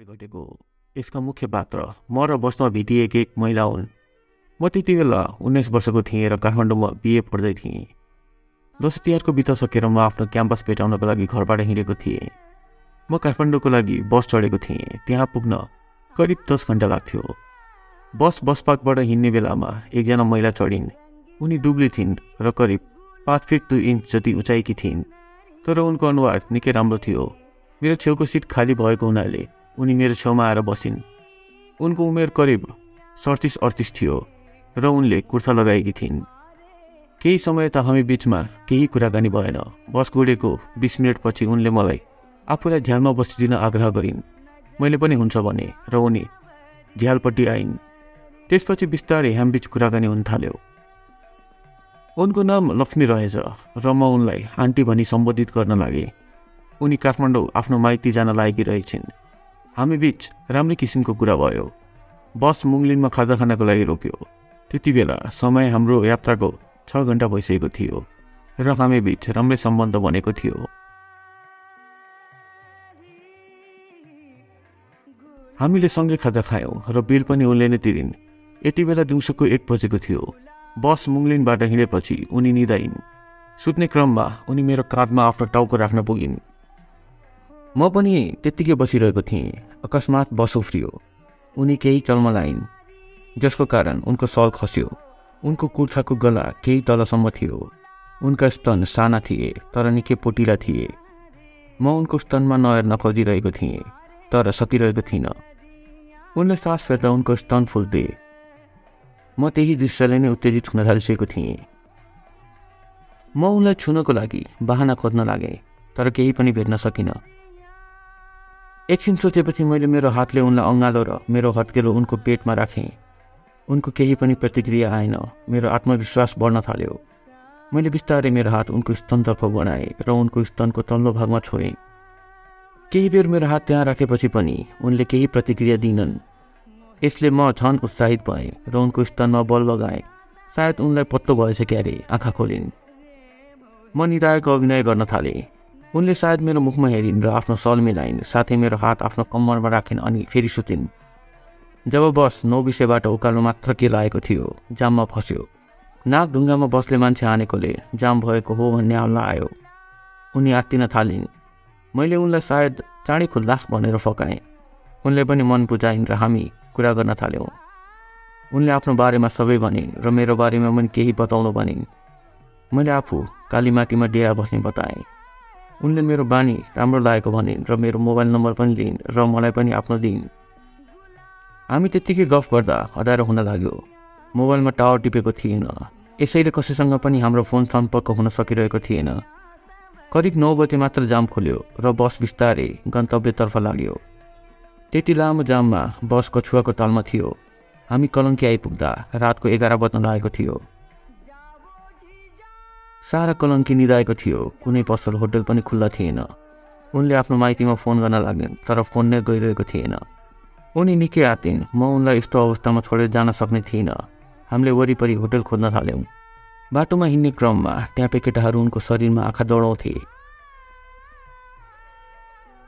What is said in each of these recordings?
अगाडि घटेको यसका मुख्य पात्र म र बसमा भेटिएकी एक महिला हुन्। म त्यति बेला उन्नाइस वर्षको थिएँ र काठमाडौँमा बिए पढ्दै थिएँ। दसैँ तिहारको बिता सकेर म आफ्नो क्याम्पस भेटाउनको लागि घरबाट हिँडेको थिएँ। म काठमाडौँको लागि बस चढेको थिएँ। त्यहाँ पुग्न करिब दस घन्टा लाग्थ्यो। बस बस पार्कबाट हिँड्ने बेलामा एकजना महिला चढिन्। उनी दुब्ली थिइन् र करिब पाँच फिट दुई इन्च जति उचाइकी थिइन्। तर उनको अनुहार निकै राम्रो थियो। मेरो छेउको सिट खाली भएको हुनाले उनी मेरो छेउमा आएर बसिन्। उनको उमेर करिब सडतिस अडतिस थियो र उनले कुर्ता लगाएकी थिइन्। केही समय त हामी बिचमा केही कुराकानी भएन। बस गुडेको बिस मिनटपछि उनले मलाई आफूलाई झ्यालमा बसिदिन आग्रह गरिन्। मैले पनि हुन्छ भने र उनी झ्यालपट्टि आइन्। त्यसपछि बिस्तारै हामीबिच कुराकानी हुन थाल्यो। उनको नाम लक्ष्मी रहेछ र म उनलाई आन्टी भनी सम्बोधित गर्न लागेँ। उनी काठमाडौँ आफ्नो माइती जान लागेकी रहेछन्। हामी बिच राम्रै किसिमको कुरा भयो। बस मुङलिनमा खाजा खानको लागि रोक्यो। त्यति बेला समय हाम्रो यात्राको छ घन्टा भइसकेको थियो र हामी बिच राम्रै सम्बन्ध बनेको थियो। हामीले सँगै खाजा खायौँ र बिल पनि उनले नै तिरिन्। यति बेला दिउँसोको एक बजेको थियो। बस मुङलिनबाट हिँडेपछि उनी निदाइन् सुत्ने क्रममा उनी मेरो काँधमा आफ्नो टाउको राख्न पुगिन्। म पनि त्यत्तिकै बसिरहेको थिएँ। अकस्मात बस उफ्रियो उनी केही चल्मलाइन्। जसको कारण उनको सल खस्यो। उनको कुर्ताको गला केही तलसम्म थियो। उनका स्तन साना थिए तर निकै पोटिला थिए। म उनको स्तनमा नहेर्न खोजिरहेको थिएँ तर सकिरहेको थिइनँ। उनले सास फेर्दा उनको स्तन फुल्थे म त्यही दृश्यले नै उत्तेजित हुन थालिसकेको थिएँ। म उनलाई छुनको लागि बाहना खोज्न लागेँ तर केही पनि भेट्न सकिनँ। एकछिन सोचेपछि मैले मेरो हातले उनलाई अँगालो र मेरो हत्केलो उनको पेटमा राखेँ। उनको केही पनि प्रतिक्रिया आएन। मेरो आत्मविश्वास बढ्न थाल्यो। मैले बिस्तारै मेरो हात उनको स्तनतर्फ बढाएँ र उनको स्तनको तल्लो भागमा छोएँ केही बेर मेरो हात त्यहाँ राखेपछि पनि उनले केही प्रतिक्रिया दिनन् यसले म झन उत्साहित भएँ र उनको स्तनमा बल लगाएँ। सायद उनलाई पत्तो भएछ क्यारे आँखा खोलिन्। म निधाएको अभिनय गर्न थालेँ। उनले सायद मेरो मुखमा हेरिन् र आफ्नो सल मिलाइन् साथै मेरो हात आफ्नो कम्मरमा राखिन् अनि फेरि सुतिन्। जब बस नौ विषयबाट उकालो मात्र के लागेको थियो जाममा फस्यो। नाक ढुङ्गामा बसले मान्छे हानेकोले जाम भएको हो भन्ने हल्ला आयो। उनी आत्तिन थालिन्। मैले उनलाई सायद चाँडै खुल्लास भनेर फकाएँ। उनले पनि मन बुझाइन् र हामी कुरा गर्न थाल्यौँ। उनले आफ्नो बारेमा सबै भनिन् र मेरो बारेमा पनि केही बताउनु भनिन्। मैले आफू कालीमाटीमा डेरा बस्ने बताएँ। उनले मेरो बानी राम्रो लागेको भनिन् र मेरो मोबाइल नम्बर पनि लिइन् र मलाई पनि आफ्नो दिइन्। हामी त्यत्तिकै गफ गर्दा हदाएर हुन लाग्यो। मोबाइलमा टावर टिपेको थिएन। यसैले कसैसँग पनि हाम्रो फोन सम्पर्क हुन सकिरहेको थिएन। करिब नौ बजे मात्र जाम खोल्यो र बस बिस्तारै गन्तव्यतर्फ लाग्यो। त्यति लामो जाममा बस कछुवाको तालमा थियो। हामी कलङ्की आइपुग्दा रातको एघार बज्न लागेको थियो। सारा कलङ्की निधाएको थियो। कुनै पसल होटल पनि खुल्ला थिएन। उनले आफ्नो माइतीमा फोन गर्न लाग्यो तर फोन नै गइरहेको थिएन। उनी निकै आतिन् म उनलाई यस्तो अवस्थामा छोडेर जान सक्ने थिइनँ। हामीले वरिपरि होटल खोज्न थाल्यौँ। बाटोमा हिँड्ने क्रममा ट्यापे केटाहरू उनको शरीरमा आँखा दौडाउँथे।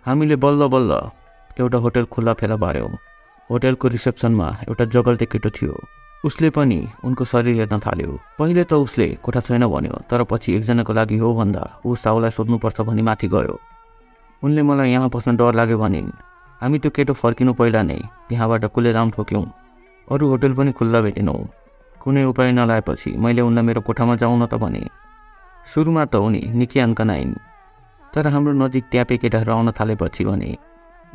हामीले बल्ल बल्ल एउटा होटल खुल्ला फेला पार्यौँ होटलको रिसेप्सनमा एउटा जगल्टे केटो थियो। उसले पनि उनको शरीर हेर्न थाल्यो। पहिले त उसले कोठा छैन भन्यो तर पछि एकजनाको लागि हो भन्दा ऊ साउलाई सोध्नुपर्छ भनी माथि गयो। उनले मलाई यहाँ बस्न डर लाग्यो भनिन् हामी त्यो केटो फर्किनु पहिला नै त्यहाँबाट कुलेराम ठोक्यौँ। अरू होटल पनि खुल्ला भेटेनौँ। कुनै उपाय नलाएपछि मैले उनलाई मेरो कोठामा जाउँ न त भने। सुरुमा त उनी निकै अन्कनाइन् तर हाम्रो नजिक ट्यापे केटाहरू आउन थालेपछि भने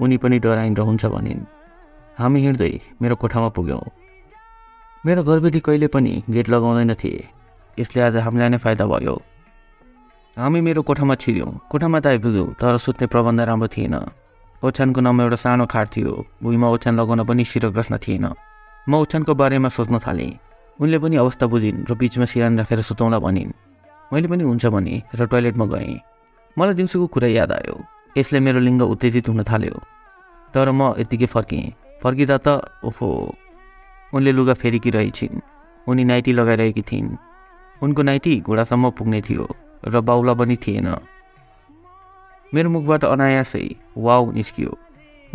उनी पनि डराइन् हुन्छ भनिन्। हामी हिँड्दै मेरो कोठामा पुग्यौँ। मेरो घरबेटी कहिले पनि गेट लगाउँदैन थिए। यसले आज हामीलाई नै फाइदा भयो। हामी मेरो कोठामा छिर्यौँ। कोठामा त आइपुग्यौँ तर सुत्ने प्रबन्ध राम्रो थिएन। ओछ्यानको नाममा एउटा सानो खाट थियो। भुइँमा ओछ्यान लगाउन पनि शिरग्रस्त थिएन। म ओछ्यानको बारेमा सोच्न थालेँ। उनले पनि अवस्था बुझिन् र बिचमा सिरान राखेर सुताउँला भनिन्। मैले पनि हुन्छ भने र टोइलेटमा गएँ। मलाई दिउँसोको कुरा याद आयो। यसले मेरो लिङ्ग उत्तेजित हुन थाल्यो। तर म यत्तिकै फर्केँ। फर्किँदा त ओहो! उनले लुगा फेरिकी रहेछिन् उनी नाइटी लगाइरहेकी थिइन्। उनको नाइटी घुँडासम्म पुग्ने थियो र बाउला पनि थिएन। मेरो मुखबाट अनायासै वाउ निस्कियो।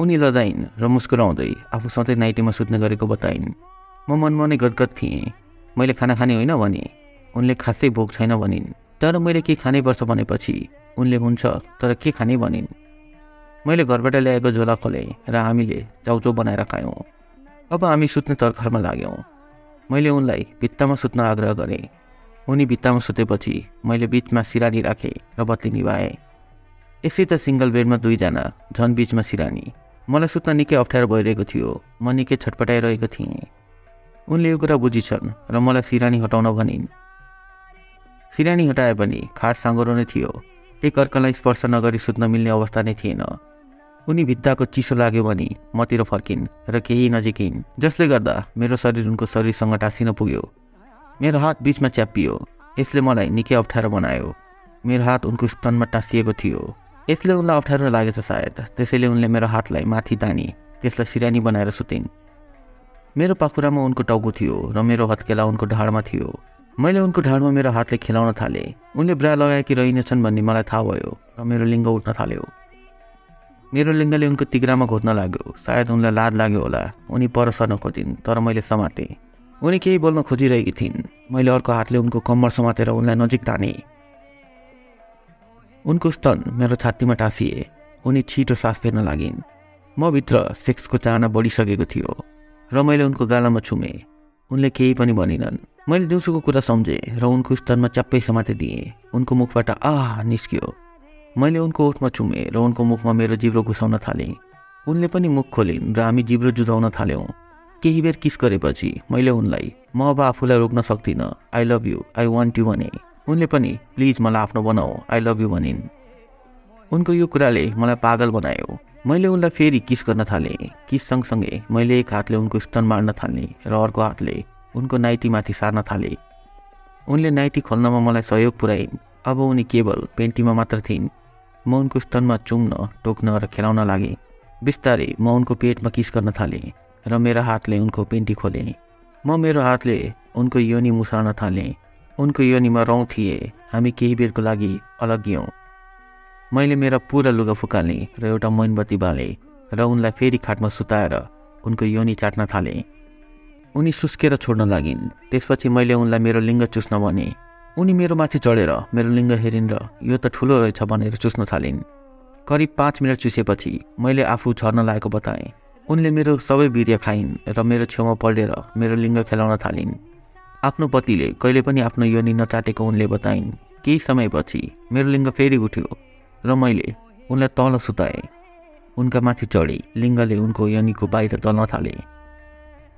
उनी लदाइन् र मुस्कुराउँदै आफू सधैँ नाइटीमा सुत्ने गरेको बताइन् म मनमा नै गदगद थिएँ। मैले खाना खाने होइन भने उनले खासै भोक छैन भनिन्। तर मैले के खानै पर्छ भनेपछि उनले हुन्छ तर के खाने भनिन्। मैले घरबाट ल्याएको झोला खोलेँ र हामीले चाउचाउ बनाएर खायौँ। अब हामी सुत्ने तर्खरमा लाग्यौँ। मैले उनलाई भित्तामा सुत्न आग्रह गरेँ। उनी भित्तामा सुतेपछि मैले बिचमा सिरानी राखेँ र बत्ती निभाएँ। यसै त सिङ्गल बेडमा दुईजना झन् बिचमा सिरानी। मलाई सुत्न निकै अप्ठ्यारो भइरहेको थियो। म निकै छटपटाइरहेको थिएँ। उनले यो कुरा बुझिछन् र मलाई सिरानी हटाउन भनिन्। सिरानी हटाए पनि खाट साँगुरो नै थियो। एक अर्कालाई स्पर्श नगरी सुत्न मिल्ने अवस्था नै थिएन। उनी भित्ताको चिसो लाग्यो भने मतिर फर्किन् र केही नजिकिन्। जसले गर्दा मेरो शरीर उनको शरीरसँग टाँसिन पुग्यो। मेरो हात बिचमा च्यापियो यसले मलाई निकै अप्ठ्यारो बनायो। मेरो हात उनको स्तनमा टाँसिएको थियो। यसले उनलाई अप्ठ्यारो लागेछ सायद। त्यसैले उनले मेरो हातलाई माथि तानी त्यसलाई सिरानी बनाएर सुतिन्। मेरो पाखुरामा उनको टाउको थियो र मेरो हत्केला उनको ढाडमा थियो। मैले उनको ढाडमा मेरो हातले खेलाउन थालेँ। उनले ब्रा लगाएकी रहनेछन् भन्ने मलाई थाहा भयो र मेरो लिङ्ग उठ्न थाल्यो। मेरो लिङ्गले उनको तिग्रामा घोत्न लाग्यो। सायद उनलाई लाद लाग्यो होला। उनी पर सर्न खोजिन् तर मैले समातेँ। उनी केही बोल्न खोजिरहेकी थिइन्। मैले अर्को हातले उनको कम्मर समातेर उनलाई नजिक तानेँ। उनको स्तन मेरो छातीमा टाँसिए। उनी छिटो सास फेर्न लागिन्। म भित्र सेक्सको चाहना बढिसकेको थियो र मैले उनको गालामा छुमेँ। उनले केही पनि भनिनन्। मैले दिउँसोको कुरा सम्झेँ र उनको स्तनमा च्याप्पै समाते दिएँ। उनको मुखबाट आह निस्कियो। मैले उनको ओठमा छुमेँ र उनको मुखमा मेरो जिब्रो घुसाउन थालेँ। उनले पनि मुख खोलिन् र हामी जिब्रो जुझाउन थाल्यौँ। केही बेर किस गरेपछि मैले उनलाई म अब आफूलाई रोक्न सक्दिनँ। I love you I want you भने। उनले पनि प्लिज मलाई आफ्नो बनाऊ। आई लभ यु भनिन्। उनको यो कुराले मलाई पागल बनायो। मैले उनलाई फेरि किस गर्न थालेँ? किस सँगसँगै मैले एक हातले उनको स्तन मार्न थालेँ र अर्को हातले उनको नाइटीमाथि सार्न थालेँ। उनले नाइटी खोल्नमा मलाई सहयोग पुऱ्याइन्। अब उनी केवल पेन्टीमा मात्र थिइन्। म उनको स्तनमा चुम्न टोक्न र खेलाउन लागेँ। बिस्तारै म उनको पेटमा किस गर्न थालेँ र मेरो हातले उनको पेन्टी खोलेँ। म मेरो हातले उनको योनी मुसार्न थालेँ। उनको योनीमा रौँ थिए। हामी केही बेरको लागि अलगियौँ मैले मेरा पुरा लुगा फुकालेँ र एउटा मैनबत्ती बालेँ र उनलाई फेरि खाटमा सुताएर उनको योनी चाट्न थालेँ। उनी सुस्केर छोड्न लागिन्। त्यसपछि मैले उनलाई मेरो लिङ्ग चुस्न भने। उनी मेरो माथि चढेर मेरो लिङ्ग हेरिन् र यो त ठुलो रहेछ भनेर चुस्न थालिन्। करिब पाँच मिनट चुसेपछि मैले आफू झर्न लागेको बताएँ। उनले मेरो सबै बिर्य खाइन् र मेरो छेउमा पल्टेर मेरो लिङ्ग खेलाउन थालिन्। आफ्नो पतिले कहिले पनि आफ्नो योनि नचाटेको उनले बताइन्। केही समयपछि मेरो लिङ्ग फेरि उठ्यो र मैले उनलाई तल सुताएँ। उनका माथि चढी लिङ्गले उनको योनिको बाहिर दल्न थाले।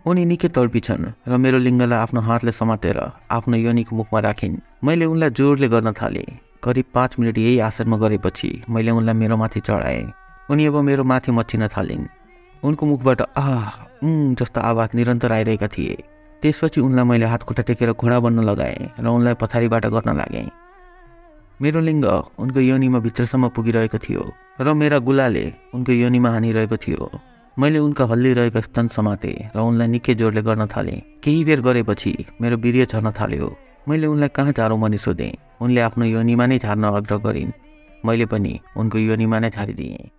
उनी निकै तडपिछन् र मेरो लिङ्गलाई आफ्नो हातले समातेर आफ्नो योनिको मुखमा राखिन्। मैले उनलाई जोडले गर्न थालेँ। करिब पाँच मिनट यही आसनमा गरेपछि मैले उनलाई मेरो माथि चढाएँ। उनी अब मेरो माथि मचिन थालिन्। उनको मुखबाट आह जस्तो आवाज निरन्तर आइरहेका थिए। त्यसपछि उनलाई मैले हात खुट्टा टेकेर घोडा बन्न लगाएँ र उनलाई पछाडिबाट गर्न लागेँ। मेरो लिङ्ग उनको योनिमा भित्रसम्म पुगिरहेको थियो र मेरा गुलाले उनको योनिमा हानिरहेको थियो। मैले उनका हल्लिरहेका स्तन समातेँ र उनलाई निकै जोडले गर्न थालेँ। केही बेर गरेपछि मेरो वीर्य झर्न थाल्यो। मैले उनलाई कहाँ झारौँ भनी सोधेँ। उनले आफ्नो योनिमा नै झार्न आग्रह गरिन्। मैले पनि उनको योनिमा नै झारिदिएँ।